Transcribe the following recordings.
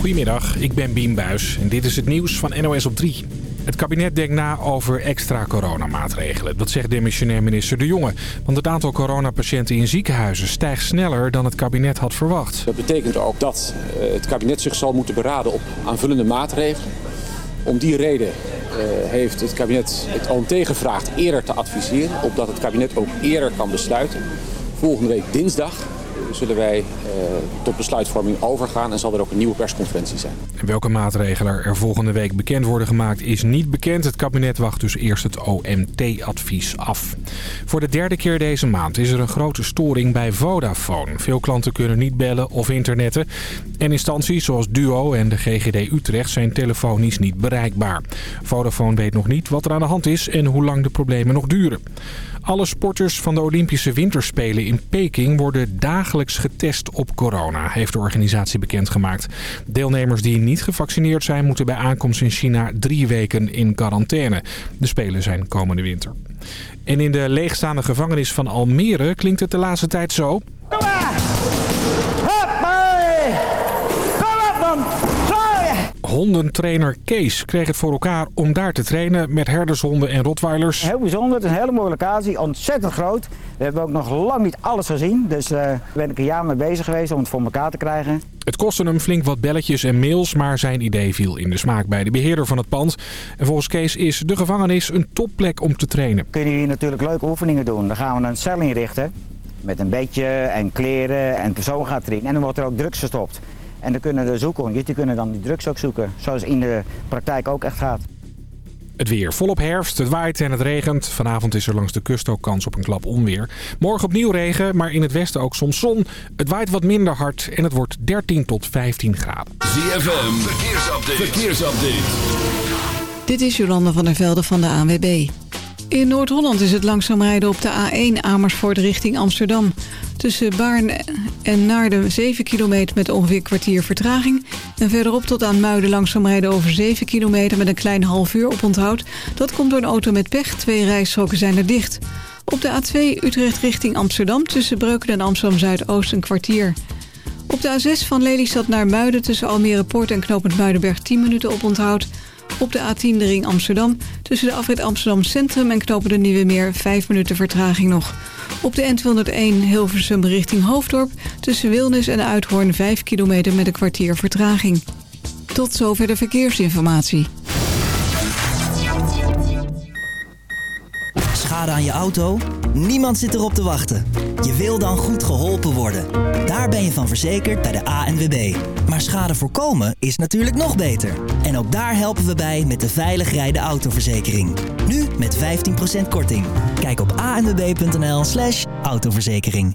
Goedemiddag, ik ben Bien Buis en dit is het nieuws van NOS op 3. Het kabinet denkt na over extra coronamaatregelen. Dat zegt demissionair minister De Jonge. Want het aantal coronapatiënten in ziekenhuizen stijgt sneller dan het kabinet had verwacht. Dat betekent ook dat eh, het kabinet zich zal moeten beraden op aanvullende maatregelen. Om die reden eh, heeft het kabinet het OMT gevraagd eerder te adviseren. Opdat het kabinet ook eerder kan besluiten. Volgende week dinsdag zullen wij uh, tot besluitvorming overgaan en zal er ook een nieuwe persconferentie zijn. En welke maatregelen er volgende week bekend worden gemaakt is niet bekend. Het kabinet wacht dus eerst het OMT-advies af. Voor de derde keer deze maand is er een grote storing bij Vodafone. Veel klanten kunnen niet bellen of internetten. En instanties zoals Duo en de GGD Utrecht zijn telefonisch niet bereikbaar. Vodafone weet nog niet wat er aan de hand is en hoe lang de problemen nog duren. Alle sporters van de Olympische Winterspelen in Peking worden dagelijks getest op corona, heeft de organisatie bekendgemaakt. Deelnemers die niet gevaccineerd zijn moeten bij aankomst in China drie weken in quarantaine. De Spelen zijn komende winter. En in de leegstaande gevangenis van Almere klinkt het de laatste tijd zo... Kom maar! Kom op, man! Hondentrainer Kees kreeg het voor elkaar om daar te trainen met herdershonden en rotweilers. Heel bijzonder, het is een hele mooie locatie, ontzettend groot. We hebben ook nog lang niet alles gezien, dus daar uh, ben ik een jaar mee bezig geweest om het voor elkaar te krijgen. Het kostte hem flink wat belletjes en mails, maar zijn idee viel in de smaak bij de beheerder van het pand. En volgens Kees is de gevangenis een topplek om te trainen. Kunnen hier natuurlijk leuke oefeningen doen. Dan gaan we een cel inrichten met een bedje en kleren en persoon gaat erin. En dan wordt er ook drugs gestopt. En dan kunnen de zoekhondjes die kunnen dan die drugs ook zoeken. Zoals in de praktijk ook echt gaat. Het weer volop herfst, het waait en het regent. Vanavond is er langs de kust ook kans op een klap onweer. Morgen opnieuw regen, maar in het westen ook soms zon. Het waait wat minder hard en het wordt 13 tot 15 graden. ZFM, verkeersupdate. verkeersupdate. Dit is Jolanda van der Velde van de ANWB. In Noord-Holland is het langzaam rijden op de A1 Amersfoort richting Amsterdam. Tussen Baarn en Naarden 7 kilometer met ongeveer kwartier vertraging. En verderop tot aan Muiden langzaam rijden over 7 kilometer met een klein half uur op onthoud. Dat komt door een auto met pech. Twee rijstroken zijn er dicht. Op de A2 Utrecht richting Amsterdam tussen Breukelen en Amsterdam-Zuidoost een kwartier. Op de A6 van Lelystad naar Muiden tussen Almere Poort en Knopend Muidenberg 10 minuten op onthoud. Op de A10 de ring Amsterdam tussen de afrit Amsterdam Centrum en Knopen de Nieuwe Meer 5 minuten vertraging nog. Op de N201 Hilversum richting Hoofddorp tussen Wilnis en Uithoorn 5 kilometer met een kwartier vertraging. Tot zover de verkeersinformatie. Schade aan je auto? Niemand zit erop te wachten. Je wil dan goed geholpen worden. Daar ben je van verzekerd bij de ANWB. Maar schade voorkomen is natuurlijk nog beter. En ook daar helpen we bij met de veilig rijden autoverzekering. Nu met 15% korting. Kijk op anwb.nl slash autoverzekering.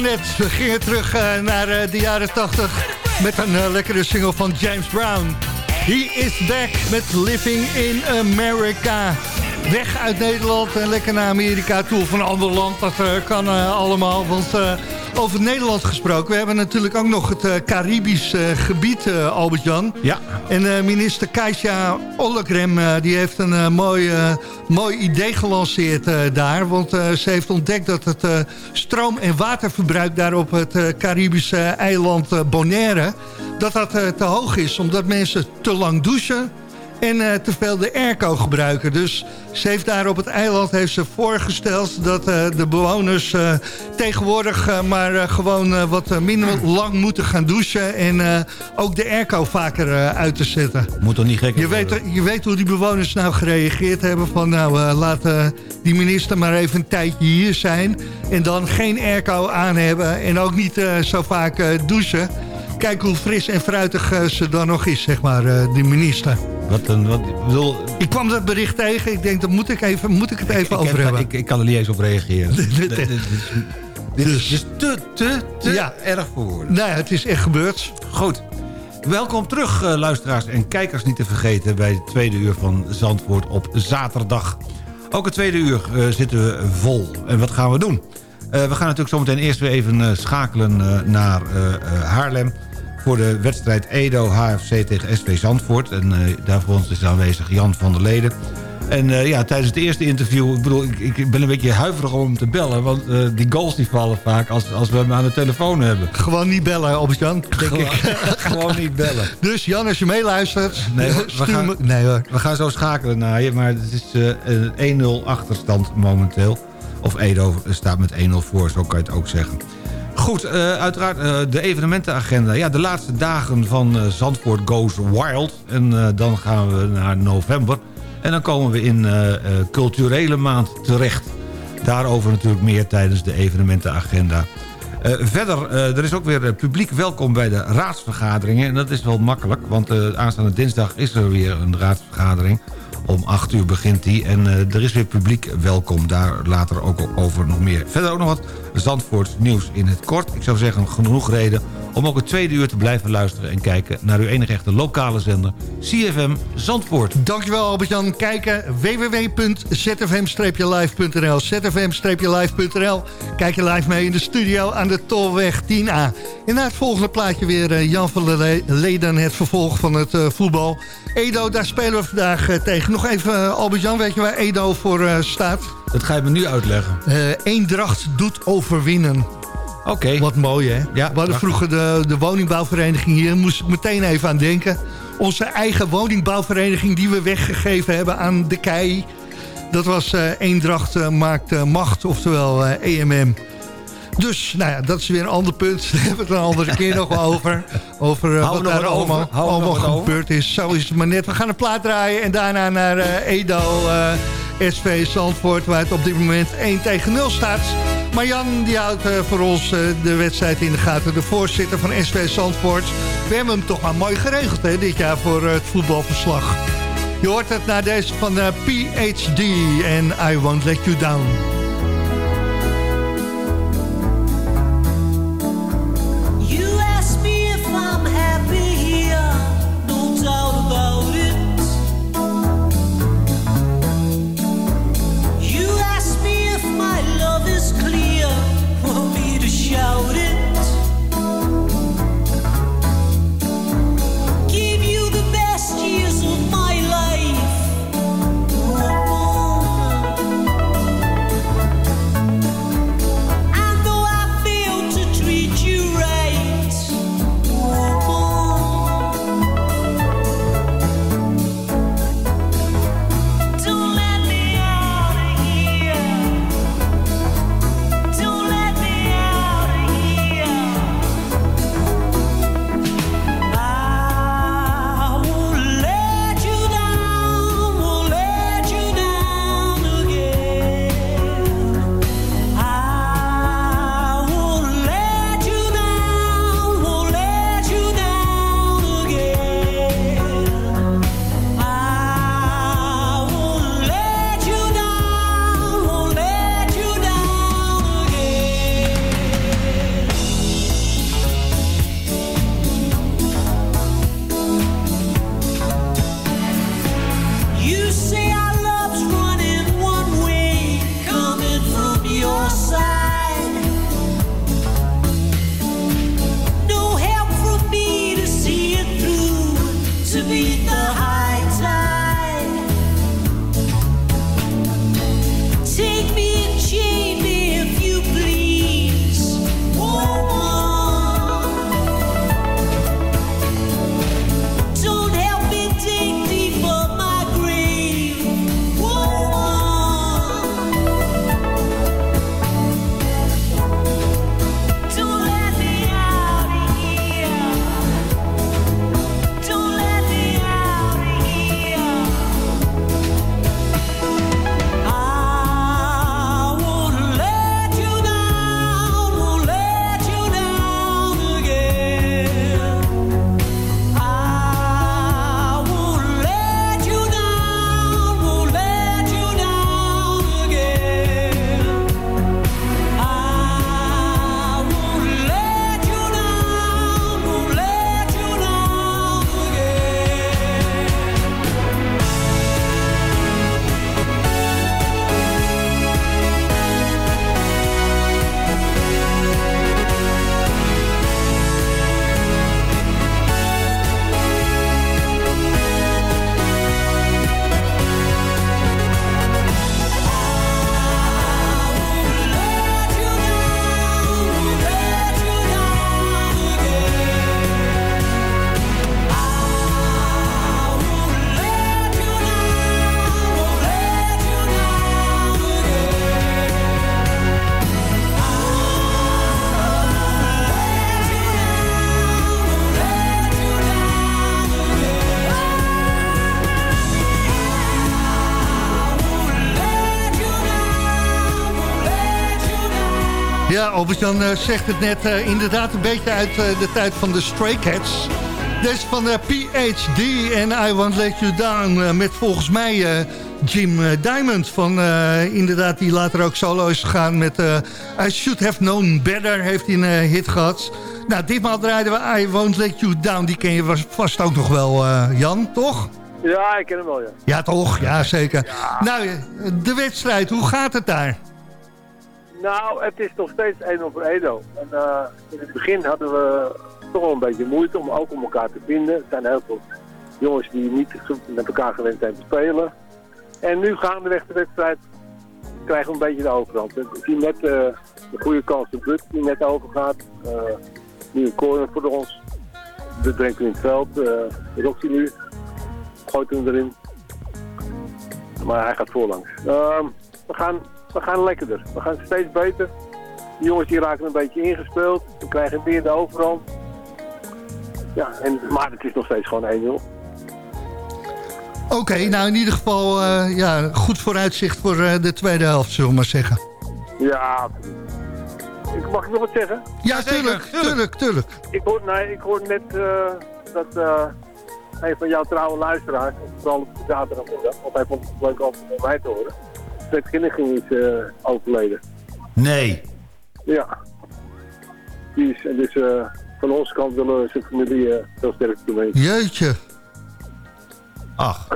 Net. We gingen terug uh, naar uh, de jaren 80 met een uh, lekkere single van James Brown. He is back met Living in America. Weg uit Nederland en lekker naar Amerika toe of een ander land. Dat kan allemaal, want over Nederland gesproken. We hebben natuurlijk ook nog het uh, Caribisch uh, gebied, uh, Albert-Jan. Ja. En minister Kaisha Ollegrem die heeft een mooi, mooi idee gelanceerd daar. Want ze heeft ontdekt dat het stroom- en waterverbruik daar op het Caribische eiland Bonaire... dat dat te hoog is, omdat mensen te lang douchen en uh, te veel de airco gebruiken. Dus ze heeft daar op het eiland heeft ze voorgesteld... dat uh, de bewoners uh, tegenwoordig maar gewoon wat minder lang moeten gaan douchen... en ook de airco vaker uit te zetten. Moet toch niet gek je weet, je weet hoe die bewoners nou gereageerd hebben van... nou, laat die minister maar even een tijdje hier zijn... en dan geen airco aan hebben en ook niet zo vaak douchen... Kijk hoe fris en fruitig ze dan nog is, zeg maar, die minister. Wat een, wat, ik, bedoel, ik kwam dat bericht tegen. Ik denk, dat moet ik, even, moet ik het even ik, over hebben. Ik, ik, kan er niet eens op reageren. dit, dit, dus. is te, te, te ja. erg voor woorden. Nee, het is echt gebeurd. Goed. Welkom terug, uh, luisteraars en kijkers niet te vergeten... bij het tweede uur van Zandvoort op zaterdag. Ook het tweede uur uh, zitten we vol. En wat gaan we doen? Uh, we gaan natuurlijk zometeen eerst weer even schakelen naar Haarlem voor de wedstrijd Edo-HFC tegen SV Zandvoort. En uh, daar voor ons is aanwezig Jan van der Leden. En uh, ja, tijdens het eerste interview, ik bedoel, ik, ik ben een beetje huiverig om hem te bellen. Want uh, die goals die vallen vaak als, als we hem aan de telefoon hebben. Gewoon niet bellen, Albert-Jan, denk gewoon, ik. gewoon niet bellen. Dus Jan, als je meeluistert, nee, we, we gaan, nee hoor. We gaan zo schakelen naar je, maar het is uh, 1-0 achterstand momenteel. Of Edo staat met 1-0 voor, zo kan je het ook zeggen. Goed, uh, uiteraard uh, de evenementenagenda. Ja, de laatste dagen van uh, Zandvoort Goes Wild. En dan gaan we naar november. En dan komen we in culturele maand terecht. Daarover natuurlijk meer tijdens de evenementenagenda. verder, er is ook weer publiek welkom bij de raadsvergaderingen. En dat is wel makkelijk, want aanstaande dinsdag is er weer een raadsvergadering. Om 8 uur begint die en er is weer publiek welkom. Daar later ook over nog meer. Verder ook nog wat Zandvoorts nieuws in het kort. Ik zou zeggen, genoeg reden om ook het tweede uur te blijven luisteren... en kijken naar uw enige echte lokale zender, CFM Zandvoort. Dankjewel Albert-Jan. Kijken www.zfm-live.nl zfm-live.nl Kijk je live mee in de studio aan de Tolweg 10A. En na het volgende plaatje weer uh, Jan van der Leden... het vervolg van het uh, voetbal. Edo, daar spelen we vandaag uh, tegen. Nog even, Albert-Jan, weet je waar Edo voor staat? Dat ga je me nu uitleggen. Eendracht doet overwinnen. Oké. Okay. Wat mooi, hè? Ja, we hadden vroeger de, de woningbouwvereniging hier. moest ik meteen even aan denken. Onze eigen woningbouwvereniging die we weggegeven hebben aan de KEI. Dat was Eendracht maakt macht, oftewel EMM. Dus, nou ja, dat is weer een ander punt. Daar hebben we het een andere keer nog over. Over wat daar allemaal, allemaal gebeurd is. Zo is het maar net. We gaan een plaat draaien en daarna naar Edo, SV Zandvoort... waar het op dit moment 1 tegen 0 staat. Maar Jan die houdt voor ons de wedstrijd in de gaten. De voorzitter van SV Zandvoort. We hebben hem toch maar mooi geregeld hè, dit jaar voor het voetbalverslag. Je hoort het naar deze van PhD en I Won't Let You Down. Albert-Jan uh, zegt het net uh, inderdaad een beetje uit uh, de tijd van de Stray Cats. Deze van de PhD en I Won't Let You Down met volgens mij Jim Diamond van inderdaad die later ook solo is gegaan met I Should Have Known Better heeft hij een hit gehad. Nou, ditmaal draaiden we I Won't Let You Down. Die ken je vast ook nog wel, Jan, toch? Ja, ik ken hem wel, ja. Ja, toch? Ja, zeker. Ja. Nou, de wedstrijd, hoe gaat het daar? Nou, het is nog steeds 1 voor Edo. En, uh, in het begin hadden we toch wel een beetje moeite om ook om elkaar te vinden. Er zijn heel veel jongens die niet met elkaar gewend zijn te spelen. En nu gaandeweg de wedstrijd krijgen we een beetje de overhand. Ik zie net uh, de goede kans de But die net overgaat. Uh, nu corner voor ons. De brengt in het veld. Uh, Roxy nu. Gooit hem erin. Maar hij gaat voorlangs. Ehm, we, gaan, we gaan lekkerder. We gaan steeds beter. De jongens die raken een beetje ingespeeld. We krijgen weer de overhand. Ja, en, maar het is nog steeds gewoon 1-0. Oké, nou in ieder geval uh, ja, goed vooruitzicht voor uh, de tweede helft, zullen we maar zeggen. Ja, ik, mag ik nog wat zeggen? Ja, tuurlijk, tuurlijk, tuurlijk. Ik hoor, nee, ik hoor net uh, dat een van jouw trouwe luisteraars, vooral op zaterdagmiddag, want hij vond het leuk om mij te horen, Fred is overleden. Nee. Ja. Die is, dus van onze kant willen we zijn familie heel sterk toe Jeetje. Ach.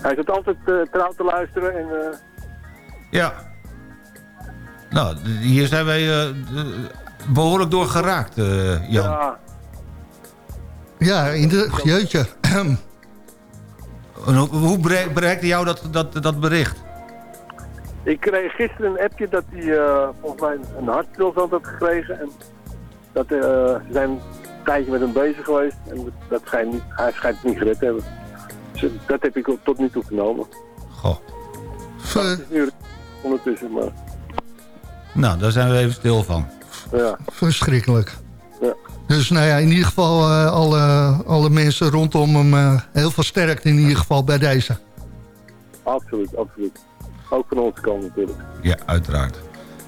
Hij zit altijd uh, trouw te luisteren en... Uh... Ja. Nou, hier zijn wij uh, behoorlijk door geraakt, Jan. Ja. Ja, in de... Jeetje. hoe, hoe bereikte jou dat, dat, dat bericht? Ik kreeg gisteren een appje dat hij volgens mij een hartstilstand had gekregen. En dat, ze zijn een tijdje met hem bezig geweest. En dat schijnt niet, hij schijnt het niet gered te hebben. Dat heb ik tot nu toe genomen. Goh. Dat is nu ondertussen, maar... Nou, daar zijn we even stil van. Ja. Verschrikkelijk. Ja. Dus nou ja, in ieder geval uh, alle, alle mensen rondom hem uh, heel veel sterkte in ieder geval bij deze. Absoluut, absoluut. Ook van onze kant natuurlijk. Ja, uiteraard.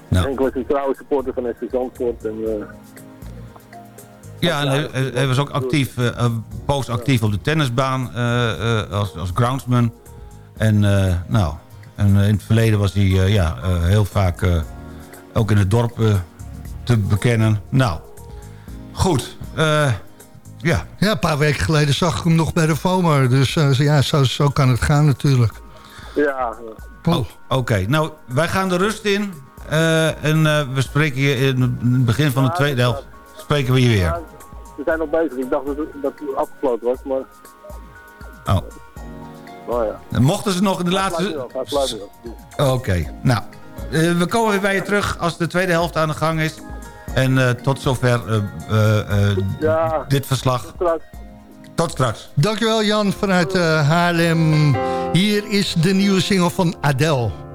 Nou. Enkel is een trouwe supporter van FC Zandvoort en... Uh, ja, en hij, hij, was ook actief, uh, post actief op de tennisbaan uh, uh, als, als groundsman. En, nou, en in het verleden was hij ja, heel vaak ook in het dorp te bekennen. Nou, goed. ja. ja, een paar weken geleden zag ik hem nog bij de FOMO. Dus ja, zo, zo kan het gaan natuurlijk. Ja. Oh, Oké, nou, wij gaan de rust in. en we spreken hier in het begin van de tweede helft spreken we je weer. We zijn nog bezig. Ik dacht dat het, dat het afgesloten was, maar... Oh. Nou ja. Mochten ze nog in de laatste... Oké, okay. nou. Uh, we komen weer bij je terug als de tweede helft aan de gang is. En uh, tot zover uh, ja, dit verslag. Tot straks. Tot straks. Dankjewel Jan vanuit Haarlem. Hier is de nieuwe single van Adele.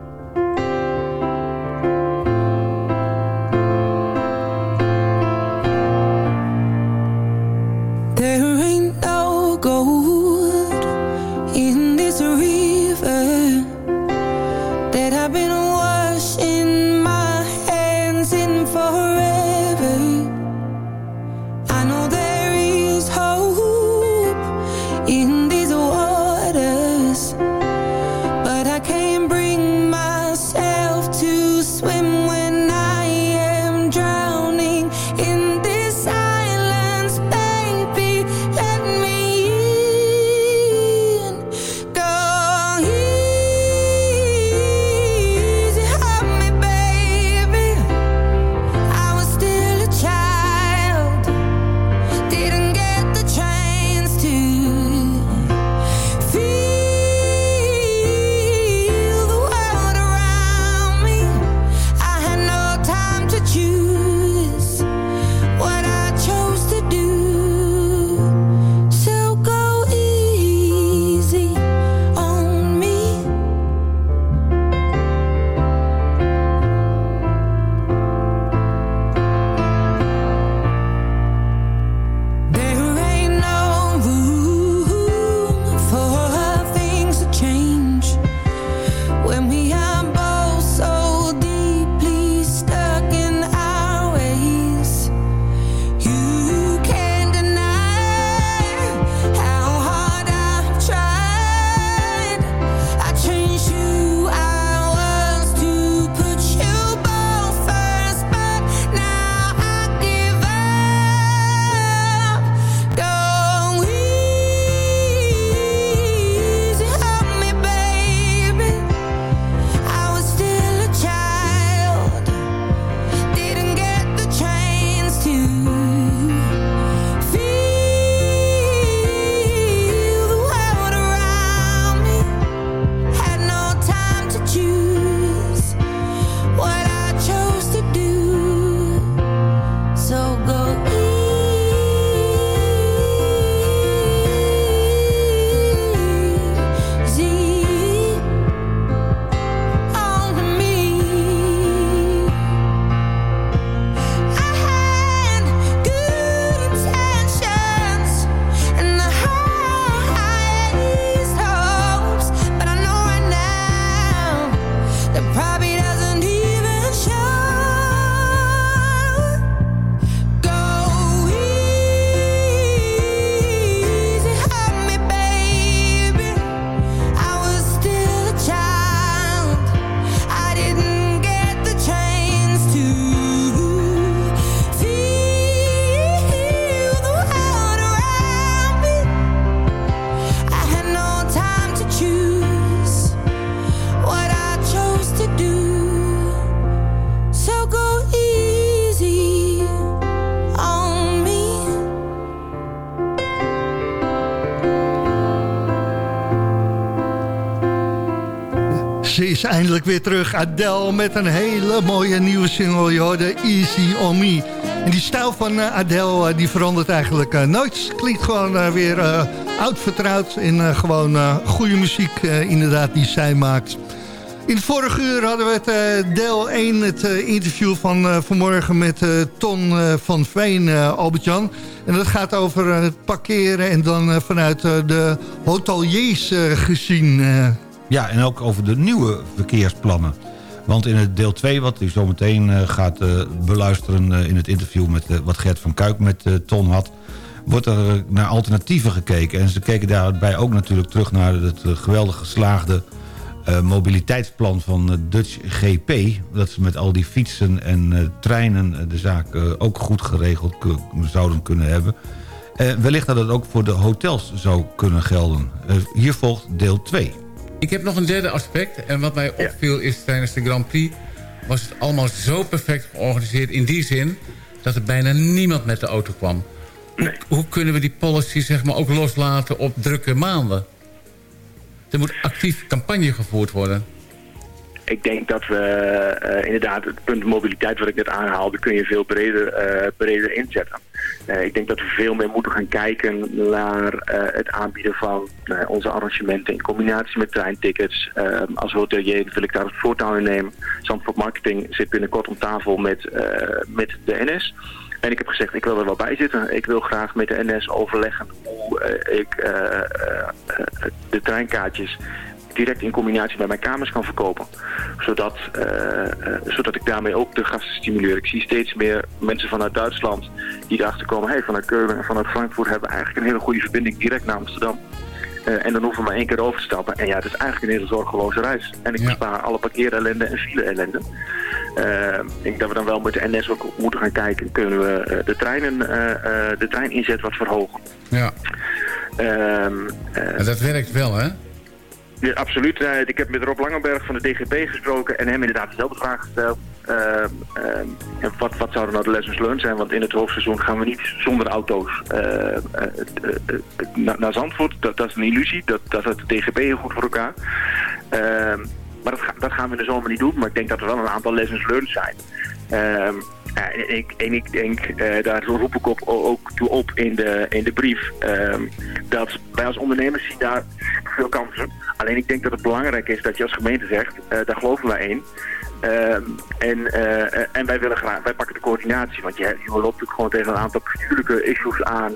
Eindelijk weer terug. Adele met een hele mooie nieuwe single, joh, de Easy On Me. En die stijl van uh, Adele, uh, die verandert eigenlijk uh, nooit. Klinkt gewoon weer oud vertrouwd en gewoon goede muziek inderdaad die zij maakt. In het vorige uur hadden we het deel 1, het interview van vanmorgen met Ton van Veen, Albert-Jan. En dat gaat over het parkeren en dan vanuit de hoteliers gezien... Ja, en ook over de nieuwe verkeersplannen. Want in het deel 2, wat u zo meteen uh, gaat uh, beluisteren uh, in het interview... met wat Gert van Kuik met Ton had... wordt er naar alternatieven gekeken. En ze keken daarbij ook natuurlijk terug naar het geweldig geslaagde... mobiliteitsplan van Dutch GP. Dat ze met al die fietsen en treinen de zaak ook goed geregeld zouden kunnen hebben. wellicht dat het ook voor de hotels zou kunnen gelden. hier volgt deel 2. Ik heb nog een derde aspect. En wat mij opviel is tijdens de Grand Prix... was het allemaal zo perfect georganiseerd. In die zin dat er bijna niemand met de auto kwam. Hoe, hoe kunnen we die policy zeg maar, ook loslaten op drukke maanden? Er moet actief campagne gevoerd worden. Ik denk dat we uh, inderdaad het punt mobiliteit wat ik net aanhaalde... kun je veel breder, uh, breder inzetten. Uh, ik denk dat we veel meer moeten gaan kijken naar het aanbieden van onze arrangementen... in combinatie met treintickets. als hotelier wil ik daar het voortouw in nemen. Zandvoort Marketing zit binnenkort om tafel met, met de NS... En ik heb gezegd, ik wil er wel bij zitten. Ik wil graag met de NS overleggen hoe ik de treinkaartjes direct in combinatie bij mijn kamers kan verkopen. Zodat, uh, zodat ik daarmee ook de gasten stimuleer. Ik zie steeds meer mensen vanuit Duitsland die erachter komen... hey, vanuit Keulen en vanuit Frankfurt hebben we eigenlijk een hele goede verbinding direct naar Amsterdam. Uh, en dan hoeven we maar één keer over te stappen. En ja, het is eigenlijk een hele zorgeloze reis. En ik ja. bespaar alle parkeerellende en file-ellende. Uh, ik denk dat we dan wel met de NS ook moeten gaan kijken... kunnen we de, treinen, de trein inzet wat verhogen. Ja. Um, dat werkt wel, hè? Ja, absoluut. Uh, ik heb met Rob Langenberg van de DGP gesproken en hem inderdaad dezelfde vraag gesteld. Uh, wat, wat zouden nou de lessons learned zijn? Want in het hoofdseizoen gaan we niet zonder auto's naar, naar Zandvoort. Dat, dat, is een illusie. Dat, dat heeft de DGP heel goed voor elkaar. Ehm, maar dat, dat, gaan we in de zomer niet doen. Maar ik denk dat er wel een aantal lessons learned zijn. Ehm, en, ik, en ik denk, uh, daar roep ik op, ook toe op in de, in de brief, uh, dat wij als ondernemers zien daar veel kansen. Alleen ik denk dat het belangrijk is dat je als gemeente zegt, uh, daar geloven wij in. Uh, en, uh, en wij willen graag, wij pakken de coördinatie, want je, je loopt natuurlijk gewoon tegen een aantal bestuurlijke issues aan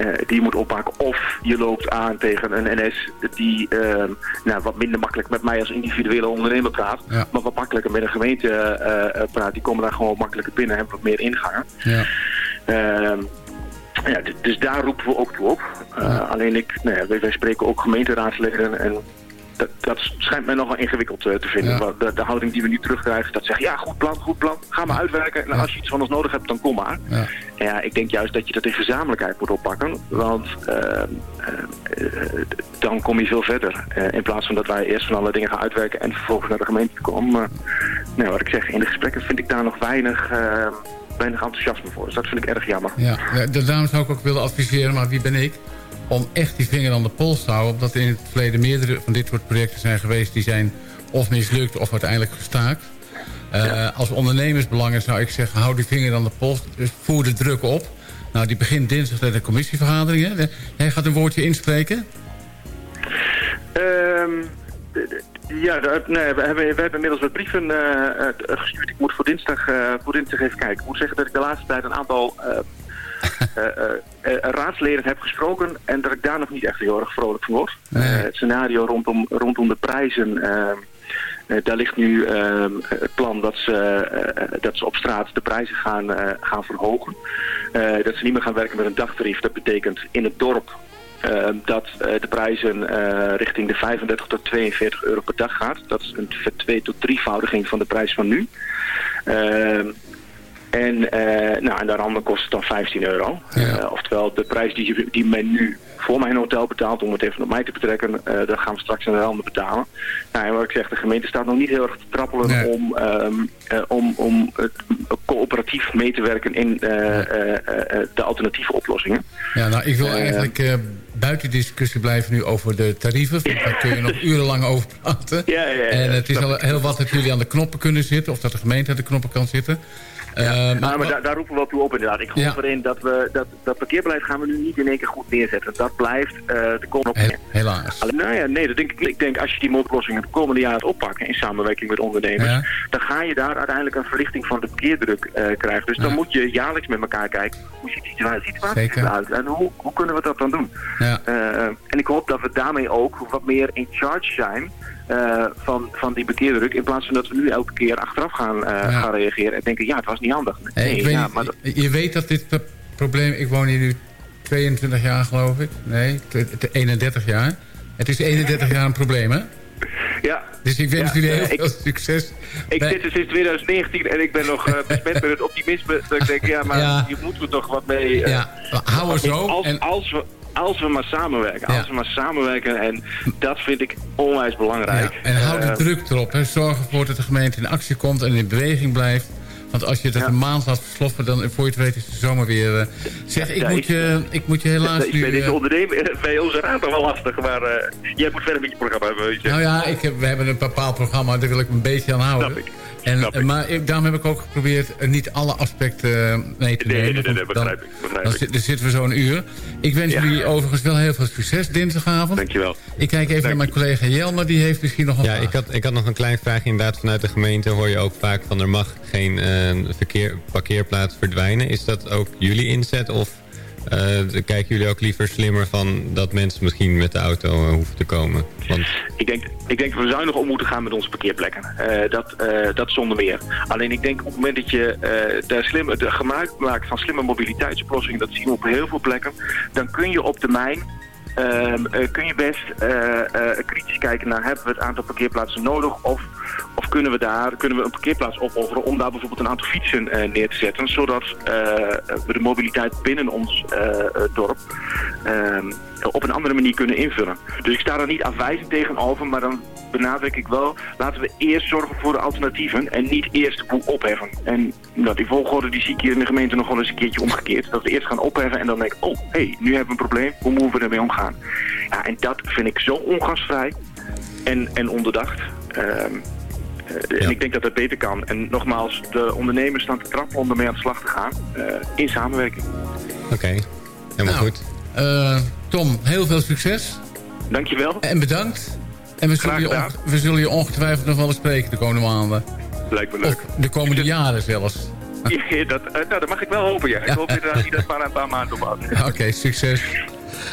uh, die je moet oppakken. Of je loopt aan tegen een NS die ehm, nou, wat minder makkelijk met mij als individuele ondernemer praat, ja. maar wat makkelijker met een gemeente eh, praat. Die komen daar gewoon makkelijker binnen en hebben wat meer ingangen. Ja. Ehm, ja, dus daar roepen we ook toe op. Alleen ik, nou ja, wij, wij spreken ook gemeenteraadsleden en dat, dat, schijnt mij nogal ingewikkeld uh, te vinden. Ja. De, de, houding die we nu terugkrijgen, dat zegt ja, goed plan, goed plan, ga maar uitwerken. En ja. als je iets van ons nodig hebt, dan kom maar. Ja. Ja, ik denk juist dat je dat in gezamenlijkheid moet oppakken. Want uh, uh, dan kom je veel verder. in plaats van dat wij eerst van alle dingen gaan uitwerken en vervolgens naar de gemeente komen. nou, wat ik zeg, in de gesprekken vind ik daar nog weinig weinig enthousiasme voor. Dus dat vind ik erg jammer. Ja, daarom zou ik ook willen adviseren, maar wie ben ik? Om echt die vinger aan de pols te houden. Omdat in het verleden meerdere van dit soort projecten zijn geweest... die zijn of mislukt of uiteindelijk gestaakt. Uh, ja. Als ondernemersbelangen zou ik zeggen... hou die vinger aan de pols, dus voer de druk op. Nou, die begint dinsdag bij de commissievergadering. Hè? Jij gaat een woordje inspreken? Um, ja, nee, we, hebben, we hebben inmiddels wat brieven uh, gestuurd. Ik moet voor dinsdag, uh, voor dinsdag even kijken. Ik moet zeggen dat ik de laatste tijd een aantal raadsleden heb gesproken en dat ik daar nog niet echt heel erg vrolijk van word. Nee. het scenario rondom, rondom de prijzen, daar ligt nu het plan dat ze, dat ze op straat de prijzen gaan, gaan verhogen. dat ze niet meer gaan werken met een dagtarief. Dat betekent in het dorp uh, dat de prijzen richting de 35 tot 42 euro per dag gaat. Dat is een twee tot drievoudiging van de prijs van nu. En, eh, nou, en daaronder kost het dan 15 euro. Ja. oftewel, de prijs die, die men nu voor mijn hotel betaalt, om het even op mij te betrekken, uh, dat gaan we straks aan de handen betalen. Nou, en wat ik zeg, de gemeente staat nog niet heel erg te trappelen Nee. om, ehm, eh, om, om het coöperatief mee te werken in eh, eh, eh, de alternatieve oplossingen. Ja, nou, ik wil Eh, eigenlijk eh, buiten discussie blijven nu over de tarieven. Want Daar kun je nog urenlang over praten. Ja, ja, ja, en het is al heel wat dat jullie aan de knoppen kunnen zitten. Of dat de gemeente aan de knoppen kan zitten. Eh, Ja, maar- maar, daar, daar roepen we wel toe op inderdaad. Ik geloof Ja. erin dat we dat, dat parkeerbeleid gaan we nu niet in één keer goed neerzetten. Dat blijft eh, de komende He- helaas. Alleen, nou ja, nee, dat denk ik, ik denk als je die oplossingen de komende jaren oppakken in samenwerking met ondernemers, Ja. dan ga je daar uiteindelijk een verlichting van de parkeerdruk eh, krijgen. Dus dan moet je jaarlijks met elkaar kijken, hoe ziet die situa- situatie eruit en hoe, hoe kunnen we dat dan doen? Ja. En ik hoop dat we daarmee ook wat meer in charge zijn eh, van, van die parkeerdruk, in plaats van dat we nu elke keer achteraf gaan, eh, Ja. gaan reageren en denken, ja, het was niet handig. Hey, Nee, ik weet ja, niet, maar dat- je weet dat dit pro- probleem... Ik woon hier nu 22 jaar, geloof ik. Nee, t- t- 31 jaar. Het is 31 jaar een probleem, hè? ja, Dus ik wens Ja, jullie heel eh, ik- veel succes. Ik bij- zit er sinds 2019 en ik ben nog eh, besmet met het optimisme. Dat ik denk, ja, maar Ja. hier moeten we toch wat mee... eh, Ja, hou er zo. Als, En- als, we, als we maar samenwerken. Ja. Als we maar samenwerken. En dat vind ik onwijs belangrijk. Ja, en hou de Eh, druk erop. Hè. Zorg ervoor dat de gemeente in actie komt en in beweging blijft. Want als je het Ja. een maand laat versloffen, dan voor je het weet is de zomer weer... eh, zeg, ik, Ja, moet ik- je, ik moet je helaas dat nu... deze eh, ondernemer, bij onze raad nog wel lastig. Maar eh, jij moet verder met je programma hebben. Weet je. nou ja, ik heb, we hebben een bepaald programma, daar wil ik me een beetje aan houden. Snap ik. En, Snap ik. Maar ik, daarom heb ik ook geprobeerd eh, niet alle aspecten mee te Nee, nee, nemen. nee, nee, want begrijp dan, ik, begrijp dan ik. zit- dan zitten we zo een uur. Ik wens Ja. jullie overigens wel heel veel succes dinsdagavond. Dankjewel. Ik kijk even naar mijn collega Jelmer, die heeft misschien nog een Ja, vraag. ik had, ik had nog een klein vraagje. Inderdaad, vanuit de gemeente hoor je ook vaak van... er mag geen eh, verkeer, parkeerplaats verdwijnen. Is dat ook jullie inzet? Of eh, kijken jullie ook liever slimmer van... dat mensen misschien met de auto eh, hoeven te komen? Want Ik denk, ik denk dat we zuinig om moeten gaan met onze parkeerplekken. Eh, dat, dat zonder meer. Alleen ik denk op het moment dat je de, slimme, de gebruik maakt van slimme mobiliteitsoplossingen, dat zien we op heel veel plekken, dan kun je op termijn kun je best eh, eh, kritisch kijken naar hebben we het aantal parkeerplaatsen nodig of, of kunnen we daar kunnen we een parkeerplaats opofferen om daar bijvoorbeeld een aantal fietsen eh, neer te zetten, zodat eh, we de mobiliteit binnen ons eh, eh, dorp ehm, op een andere manier kunnen invullen. Dus ik sta daar niet afwijzend tegenover, maar dan benadruk ik wel, laten we eerst zorgen voor de alternatieven en niet eerst de boel opheffen. En nou, die volgorde die zie ik hier in de gemeente nog wel eens een keertje omgekeerd. Dat we eerst gaan opheffen en dan denk ik, oh, hé, hey, nu hebben we een probleem, hoe moeten we ermee omgaan? Ja, en dat vind ik zo ongastvrij en, en onderdacht. Ehm, eh, En ik denk dat dat beter kan. En nogmaals, de ondernemers staan te trappen om ermee aan de slag te gaan. eh, in samenwerking. oké, helemaal Nou, goed. Eh, Tom, heel veel succes. Dankjewel. En bedankt. En we zullen, je, we zullen je ongetwijfeld nog wel eens spreken de komende maanden. Lijkt me leuk. Of de komende jaren zelfs. Ja, dat, eh, nou, dat mag ik wel hopen, ja. Ik hoop inderdaad niet dat maar een paar maanden ophoudt. Oké, succes.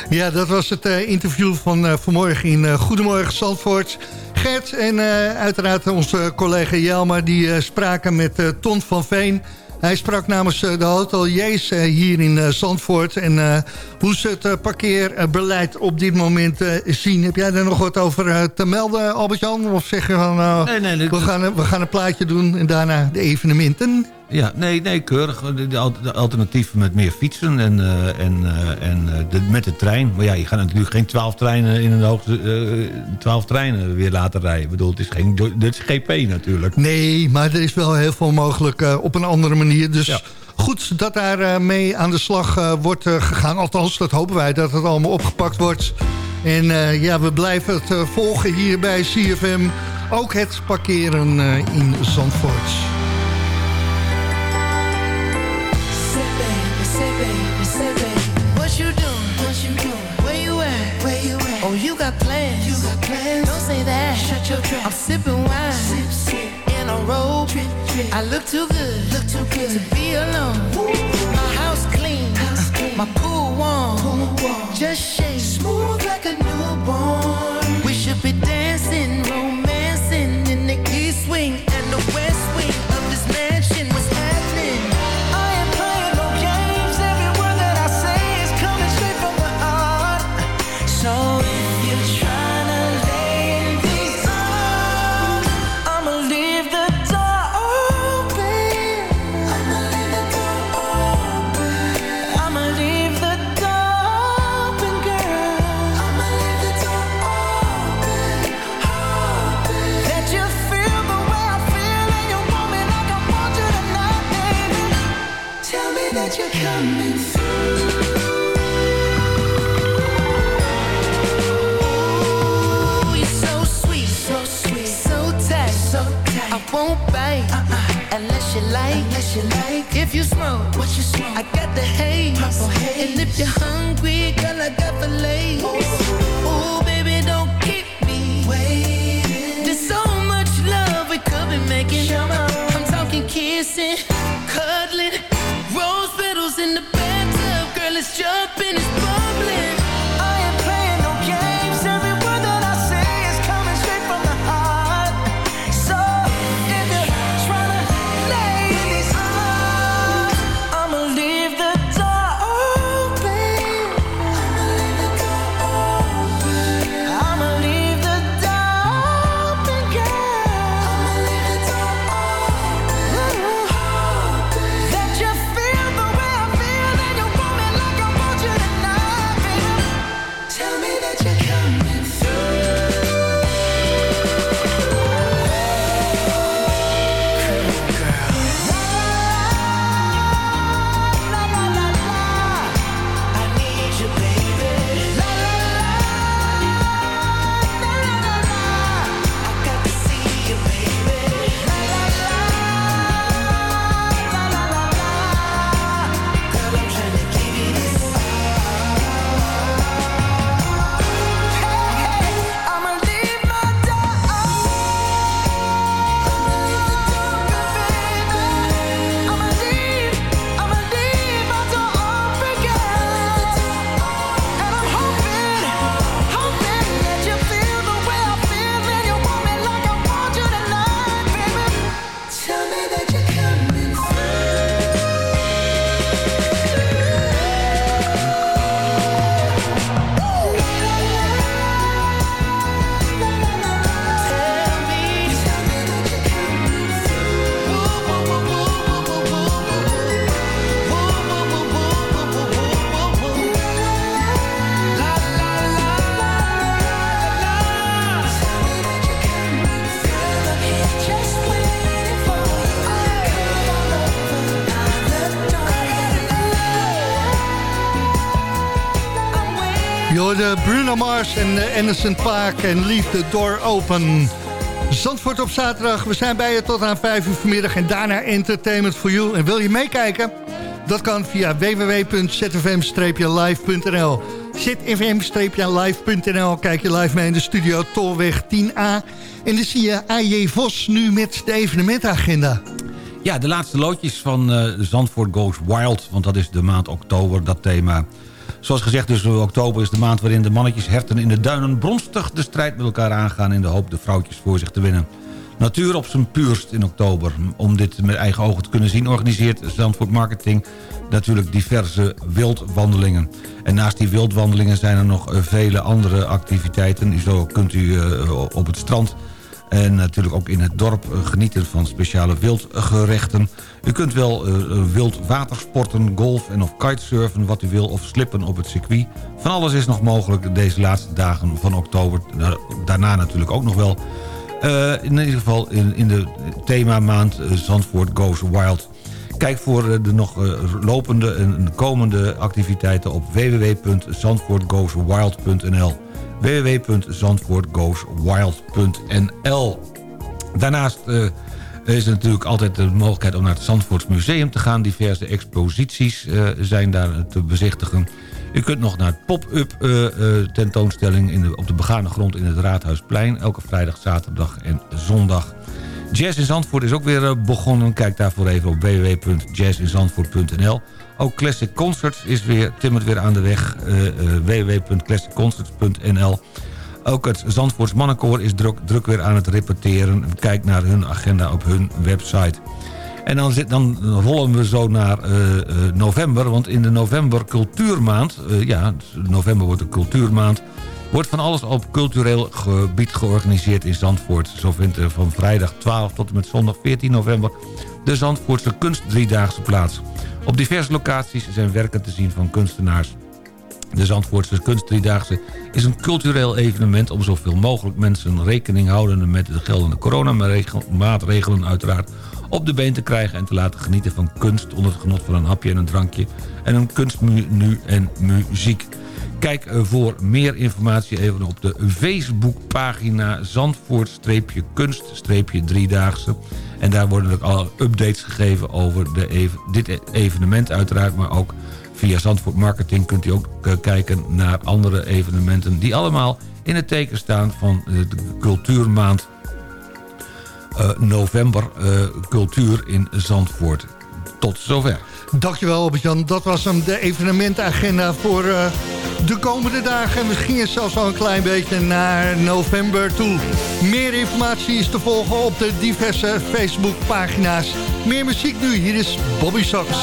Ja, dat was het eh, interview van eh, vanmorgen in eh, Goedemorgen Zandvoort. Gert en eh, uiteraard onze collega Jelma die eh, spraken met eh, Ton van Veen. Hij sprak namens eh, de hoteliers eh, hier in eh, Zandvoort. En hoe ze het parkeerbeleid op dit moment zien. Heb jij daar nog wat over te melden, Albert-Jan? Of zeg je van, nou, Nee, nee, we, gaan, we gaan een plaatje doen en daarna de evenementen? Ja, nee, nee, keurig. De, de al- de alternatieven met meer fietsen en, eh, en, eh, en eh, de, met de trein. Maar ja, je gaat natuurlijk geen twaalf treinen in een hoogte, twaalf treinen weer laten rijden. Ik bedoel, het is geen, dit is GP natuurlijk. Nee, maar er is wel heel veel mogelijk op een andere manier. Dus Ja. goed dat daar mee aan de slag wordt gegaan. Althans, dat hopen wij dat het allemaal opgepakt wordt. En ja, we blijven het volgen hier bij CFM. Ook het parkeren in Zandvoort. Your trap. I'm sipping wine. Sip, sip. In a robe. Trip, trip. I look too good. Look too good to be alone. My house clean. House uh, clean. My pool warm. Pool warm. Just shake. Smooth like a newborn. We should be dancing, romancing you like. If you smoke, what you smoke? Mars en uh, Anderson Paak en the Door Open. Zandvoort op zaterdag. We zijn bij je tot aan 5 uur vanmiddag en daarna Entertainment for You. En wil je meekijken? Dat kan via www.zfm-live.nl zfm-live.nl Kijk je live mee in de studio Tolweg 10A. En dan zie je AJ Vos nu met de evenementagenda. Ja, de laatste loodjes van uh, Zandvoort Goes Wild. Want dat is de maand oktober, dat thema. Zoals gezegd, dus oktober is de maand waarin de mannetjes herten in de duinen... bronstig de strijd met elkaar aangaan in de hoop de vrouwtjes voor zich te winnen. Natuur op zijn puurst in oktober. Om dit met eigen ogen te kunnen zien organiseert Zandvoort Marketing natuurlijk diverse wildwandelingen. En naast die wildwandelingen zijn er nog vele andere activiteiten. Zo kunt u uh, op het strand en natuurlijk ook in het dorp genieten van speciale wildgerechten. U kunt wel uh, wild watersporten, golf en of kitesurfen, wat u wil... of slippen op het circuit. Van alles is nog mogelijk deze laatste dagen van oktober. Daarna natuurlijk ook nog wel. In ieder geval in, in de themamaand Zandvoort Goes Wild. Kijk voor de nog lopende en komende activiteiten op www.zandvoortgoeswild.nl www.zandvoortgoeswild.nl Daarnaast uh, is er natuurlijk altijd de mogelijkheid om naar het Zandvoorts Museum te gaan. Diverse exposities uh, zijn daar te bezichtigen. U kunt nog naar het pop-up uh, tentoonstelling in op de begane grond in het Raadhuisplein. Elke vrijdag, zaterdag en zondag. Jazz in Zandvoort is ook weer begonnen. Kijk daarvoor even op www.jazzinzandvoort.nl ook Classic Concerts is weer, timmert weer aan de weg. Uh, uh, www.classicconcerts.nl Ook het Zandvoorts Mannenkoor is druk, druk weer aan het repeteren. Kijk naar hun agenda op hun website. En dan, zit, dan rollen we zo naar uh, november. Want in de november cultuurmaand... ja, november wordt een cultuurmaand... wordt van alles op cultureel gebied georganiseerd in Zandvoort. Zo vindt er van vrijdag 12 tot en met zondag 14 november... de Zandvoortse kunstdriedaagse plaats. Op diverse locaties zijn werken te zien van kunstenaars. De Zandvoortse Kunstdriedaagse is een cultureel evenement... om zoveel mogelijk mensen rekening houdende met de geldende coronamaatregelen uiteraard... op de been te krijgen... en te laten genieten van kunst onder het genot van een hapje en een drankje... en een kunstmenu en muziek. Kijk voor meer informatie even op de Facebookpagina Zandvoort-kunst-driedaagse. En daar worden ook al updates gegeven over de dit e- evenement uiteraard... maar ook via Zandvoort Marketing kunt u ook eh, kijken naar andere evenementen... die allemaal in het teken staan van eh, de cultuurmaand uh, november cultuur in Zandvoort. Tot zover. Dankjewel Albert-Jan. Dat was hem, de evenementagenda voor de komende dagen. En gingen zelfs al een klein beetje naar november toe. Meer informatie is te volgen op de diverse Facebookpagina's. Meer muziek nu, hier is Bobby Socks.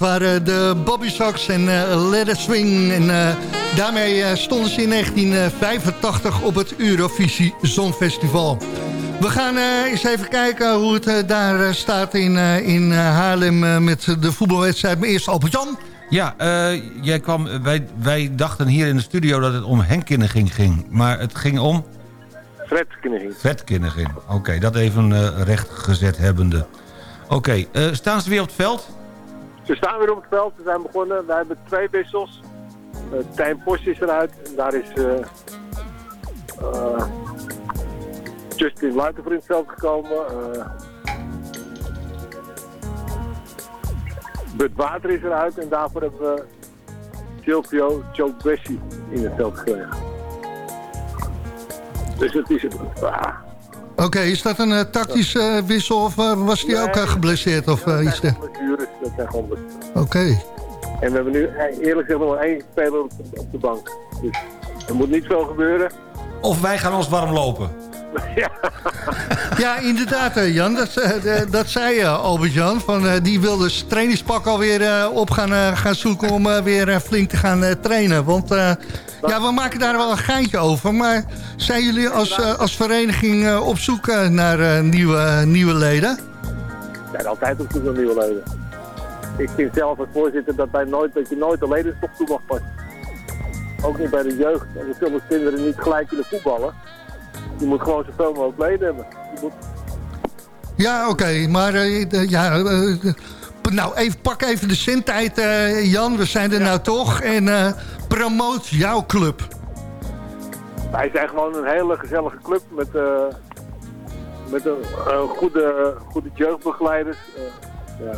Dat waren de Bobby Sox en uh, Let It Swing. En uh, daarmee uh, stonden ze in 1985 op het Eurovisie Zonfestival. We gaan eens even kijken hoe het daar staat in, in Haarlem met de voetbalwedstrijd. Maar eerst Albert-Jan. Ja, jij kwam, wij, wij dachten hier in de studio dat het om Henkinniging ging. Maar het ging om... Vetkinniging. Vetkinniging, oké. dat even recht gezet hebbende. Oké, staan ze weer op het veld? We staan weer op het veld. We zijn begonnen. We hebben twee wissels. Uh, Tijn Post is eruit. En daar is uh, uh, Justin Luiten voor in het veld gekomen. Bud Water is eruit. En daarvoor hebben we Silvio Bessie in het veld gekregen. Dus het is het. Ah. Oké, is dat een uh, tactische uh, wissel of uh, was die nee, ook geblesseerd? Of, ja, iets dat zijn Oké. En we hebben nu eerlijk gezegd nog één speler op, op de bank. Dus er moet niet veel gebeuren. Of wij gaan ons warm lopen. Ja, ja inderdaad Jan. Dat, dat zei je Albert-Jan. Die wilde zijn trainingspak alweer op gaan, gaan zoeken om weer flink te gaan trainen. Want ja, we maken daar wel een geintje over. Maar zijn jullie als, als vereniging op zoek naar nieuwe, nieuwe leden? Ja, altijd op zoek naar nieuwe leden. Ik vind zelf als voorzitter dat, nooit, dat je nooit de ledenstop toe mag passen. ook niet bij de jeugd. En dan zullen kinderen niet gelijk willen voetballen. Je moet gewoon zoveel mogelijk leden hebben. Ja, oké. maar eh, de- ja, eh, nou, even, pak even de zendtijd, eh, Jan. We zijn er nou toch. En eh, promoot jouw club. Wij zijn gewoon een hele gezellige club met, eh, met een eh, goede, goede jeugdbegeleiders. Eh, ja,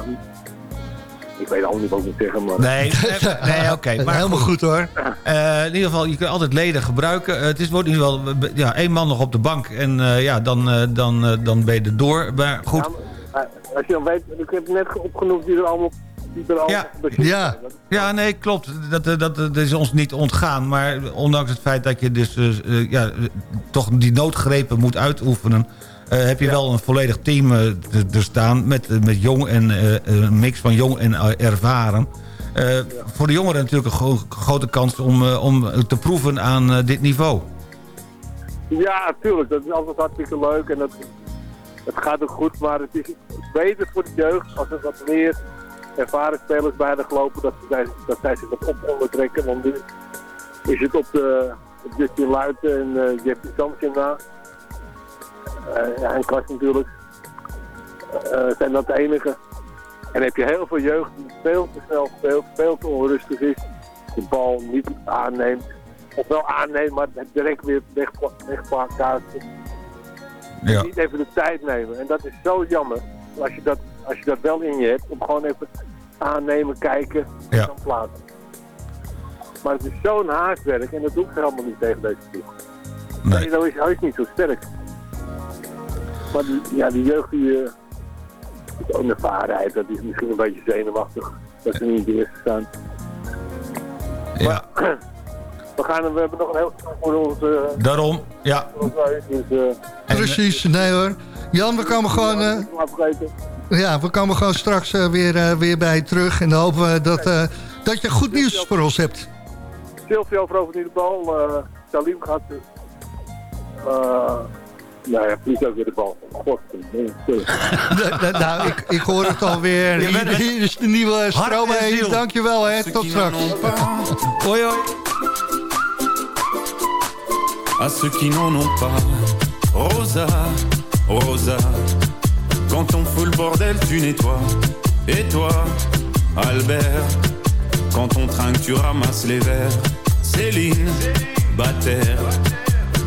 ik weet al niet wat ik moet zeggen, maar... Nee, nee oké. maar Helemaal goed hoor. Eh, in ieder geval, je kunt altijd leden gebruiken. Eh, het is, wordt in ieder geval ja, één man nog op de bank. En eh, ja, dan, eh, dan, eh, dan ben je er door. Maar goed, Ja, maar, als je dan weet, ik heb net opgenoemd die er allemaal, er allemaal Ja. Dat- Ja, nee, klopt. Dat, dat, dat is ons niet ontgaan. Maar ondanks het feit dat je dus ja, toch die noodgrepen moet uitoefenen... eh, heb je wel een volledig team eh, te staan met, eh, met jong en een mix van jong en ervaren. Voor de jongeren natuurlijk een gro- grote kans om, om te proeven aan dit niveau. Ja, tuurlijk. Dat is altijd hartstikke leuk en dat, het gaat ook goed. Maar het is beter voor de jeugd als er wat meer ervaren spelers bij hadden gelopen. Dat, zij, dat zij zich wat op konden trekken. Want nu is het op, de, op Justin Luiten en uh, Jeffrey Samson na. Eh, ja, en Klas natuurlijk. Eh, zijn dat de enige. En heb je heel veel jeugd die veel te snel speelt, veel te onrustig is. De bal niet aanneemt. Of wel aanneemt, maar direct weer weg, wegplaatst. Ja. Niet even de tijd nemen. En dat is zo jammer. Als je dat, als je dat wel in je hebt, om gewoon even aannemen, kijken en Ja. dan plaatsen. Maar het is zo'n haastwerk en dat doe ik helemaal niet tegen deze ploeg. Nee. Dat is heus niet zo sterk. Maar die, ja, die jeugd die, eh, die onervarenheid, dat is misschien een beetje zenuwachtig. Dat ze niet in de eerste staan. Ja, We, gaan, we hebben nog een heel stuk voor onze... daarom. Ja, ons dus, eh, Precies, nee hoor. Jan, we komen gewoon, eh, ja, we komen gewoon straks eh, weer, eh, weer bij je terug. En dan hopen we dat, eh, dat je goed nieuws voor ons hebt. Silvio verovert nu de bal. eh Salim gaat... nou ja, verliest ook weer de bal. God, nee, sorry. Nou, nou, ik, ik hoor het alweer. Je bent- Hier, hier is de nieuwe stroom en heen. Dankjewel, hè. Tot straks. hoi hoi. à ceux qui n'en ont pas. Rosa, Rosa, quand on fout le bordel, tu nettoies. Et toi, Albert, quand on trinque, tu ramasses les verres. Céline, Bataire,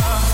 N'en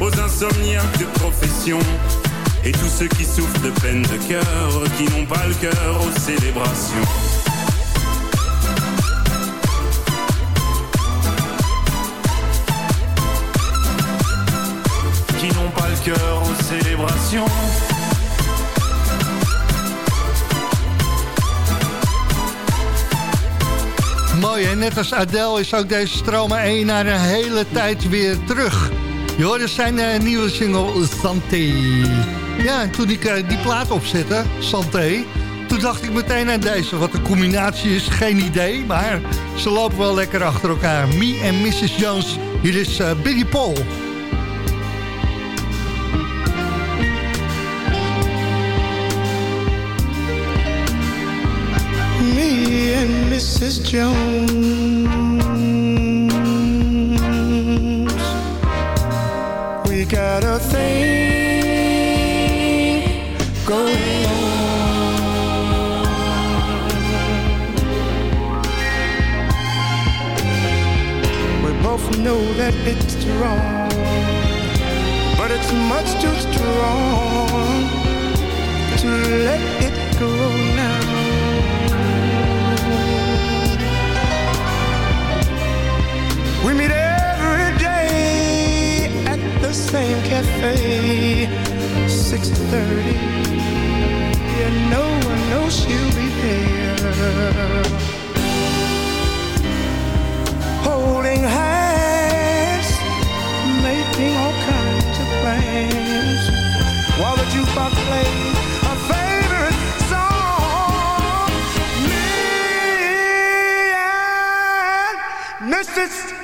aux insomniaques de profession, et tous ceux qui souffrent de peine de cœur, qui n'ont pas le cœur aux célébrations. Qui n'ont pas le cœur aux célébrations. Mooi, hè? net als Adele is ook deze Stroma 1 na een hele tijd weer terug. Je hoorde zijn uh, nieuwe single Santé. Ja, en toen ik uh, die plaat opzette, Santé... toen dacht ik meteen aan deze. Wat de combinatie is, geen idee. Maar ze lopen wel lekker achter elkaar. Me en Mrs. Jones. Hier is uh, Billy Paul. Me and Mrs. Jones. Know that it's wrong, but it's much too strong to let it go now. We meet every day at the same cafe, 6:30, and no one knows she'll be there. Holding hands,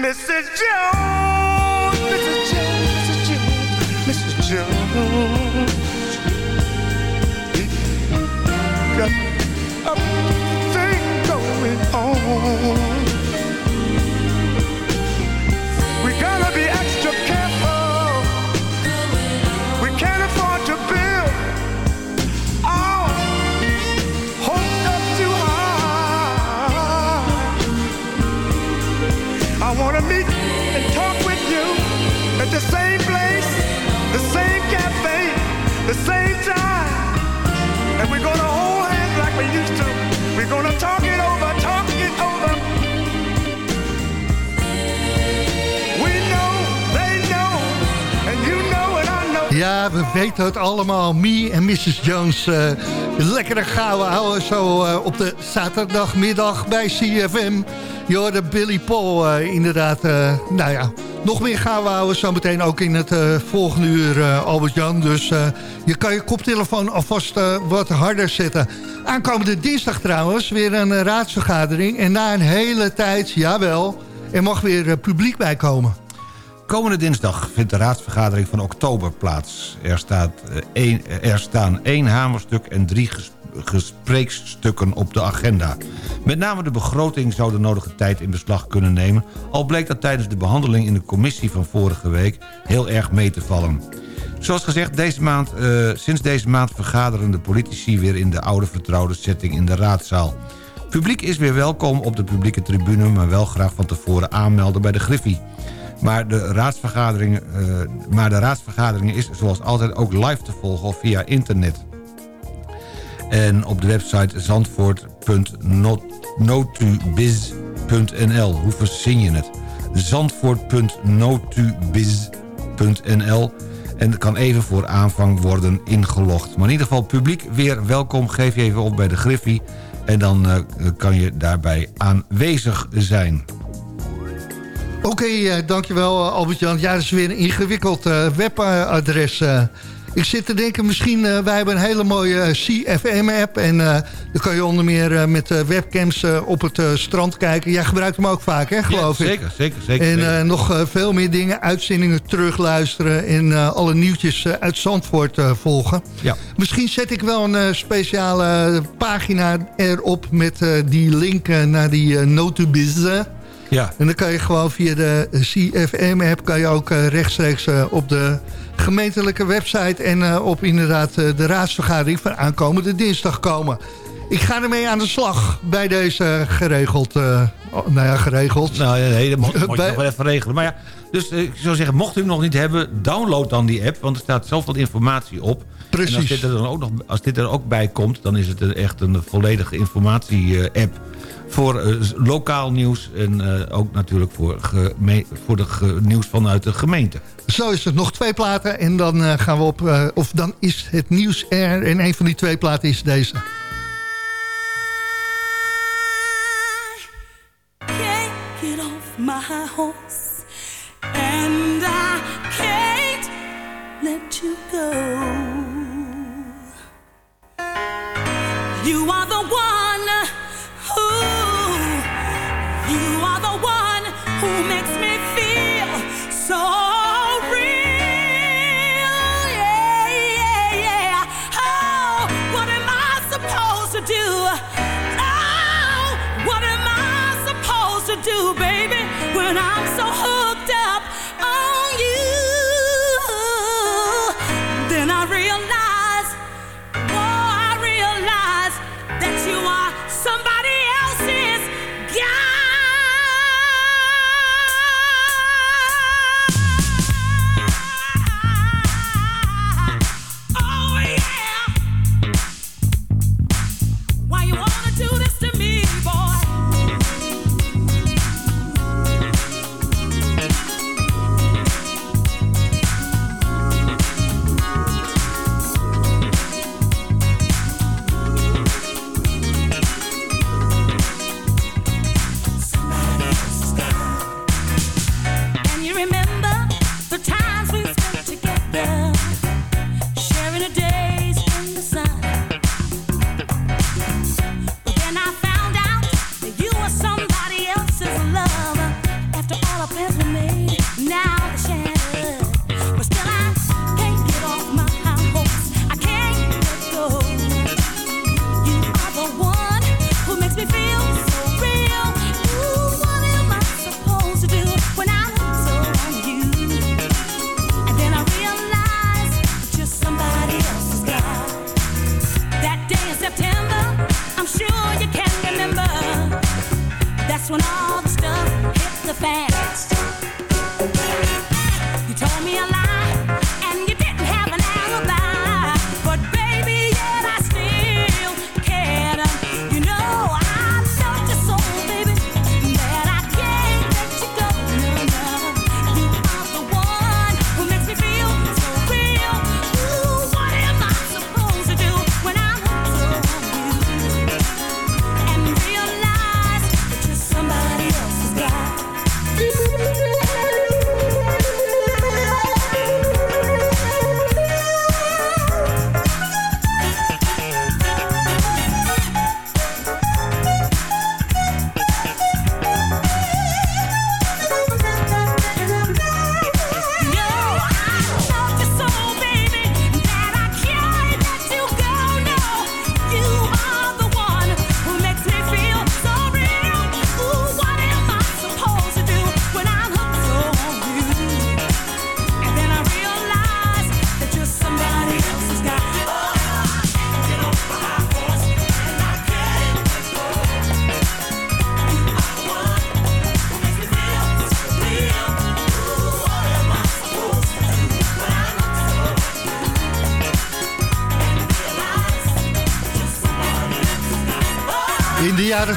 Mrs. Jones, Mrs. Jones, Mrs. Jones, Mrs. Jones. Got a thing going on. the same time. And we're gonna hold hands like we used to. We're gonna talk it over, talk it over. We know, they know, and you know and I know. Ja, we weten het allemaal. Me en Mrs. Jones. Eh, uh, lekkere gouden houden zo uh, op de zaterdagmiddag bij CFM. Je hoorde Billy Paul uh, inderdaad, nou ja, nog meer gouden houden zometeen ook in het volgende uur, Albert-Jan. Dus je kan je koptelefoon alvast wat harder zetten. Aankomende dinsdag trouwens, weer een raadsvergadering. En na een hele tijd, jawel, er mag weer publiek bij komen. Komende dinsdag vindt de raadsvergadering van oktober plaats. Er, staat één, er staan één hamerstuk en drie gespreekstukken op de agenda. Met name de begroting zou de nodige tijd in beslag kunnen nemen... al bleek dat tijdens de behandeling in de commissie van vorige week... heel erg mee te vallen. Zoals gezegd, deze maand, uh, sinds deze maand vergaderen de politici... weer in de oude vertrouwde setting in de raadzaal. Publiek is weer welkom op de publieke tribune... maar wel graag van tevoren aanmelden bij de Griffie. Maar de, raadsvergaderingen, uh, maar de raadsvergaderingen is zoals altijd ook live te volgen of via internet. En op de website zandvoort.notubiz.nl. Hoe verzin je het? zandvoort.notubiz.nl en kan even voor aanvang worden ingelogd. Maar in ieder geval publiek weer welkom. Geef je even op bij de Griffie en dan uh, kan je daarbij aanwezig zijn. Oké, okay, uh, dankjewel uh, Albert-Jan. Ja, dat is weer een ingewikkeld webadres. Ik zit te denken, misschien, wij hebben een hele mooie CFM-app... en dan kan je onder meer met webcams op het strand kijken. Jij gebruikt hem ook vaak, hè, geloof ja, ik? Zeker, zeker, zeker. En zeker. nog veel meer dingen, uitzendingen terugluisteren... en alle nieuwtjes uit Zandvoort volgen. Ja. Misschien zet ik wel een speciale pagina erop... met die link naar die Notubiz... Ja. En dan kan je gewoon via de CFM-app... kan je ook uh, rechtstreeks uh, op de gemeentelijke website... en uh, op inderdaad de raadsvergadering van aankomende dinsdag komen. Ik ga ermee aan de slag bij deze geregeld... nou ja, geregeld. Nou ja, nee, dat moet, moet je nog wel even regelen. Maar ja, dus ik zou zeggen, mocht u hem nog niet hebben... download dan die app, want er staat zoveel informatie op... Precies. En als dit er, dan ook nog, als dit er ook bij komt... dan is het echt een volledige informatie-app voor uh, lokaal nieuws en uh, ook natuurlijk voor, voor de nieuws vanuit de gemeente. Zo is het. Nog twee platen en dan uh, gaan we op... of dan is het nieuws er en een van die twee platen is deze.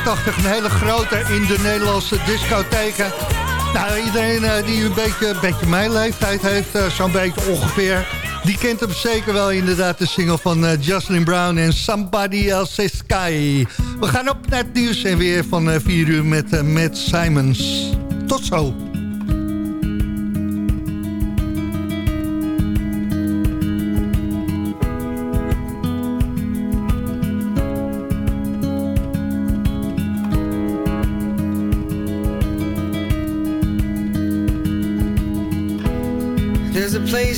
Jaren 80 een hele grote in de Nederlandse discotheken. Nou, iedereen eh, die een beetje, mijn leeftijd heeft, eh, zo'n beetje ongeveer... die kent hem zeker wel inderdaad, de single van eh, Jocelyn Brown en Somebody Else's Sky. We gaan op naar het nieuws en weer van 4 uur met uh, Matt Simons. Tot zo.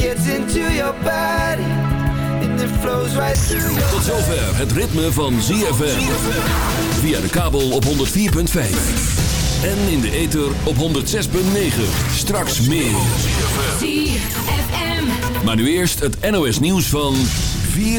Gets into your body and it flows right through your Tot zover het ritme van ZFM. Via de kabel op 104.5. En in de ether op 106.9. Straks meer. ZFM. Maar nu eerst het NOS nieuws van 4 uur.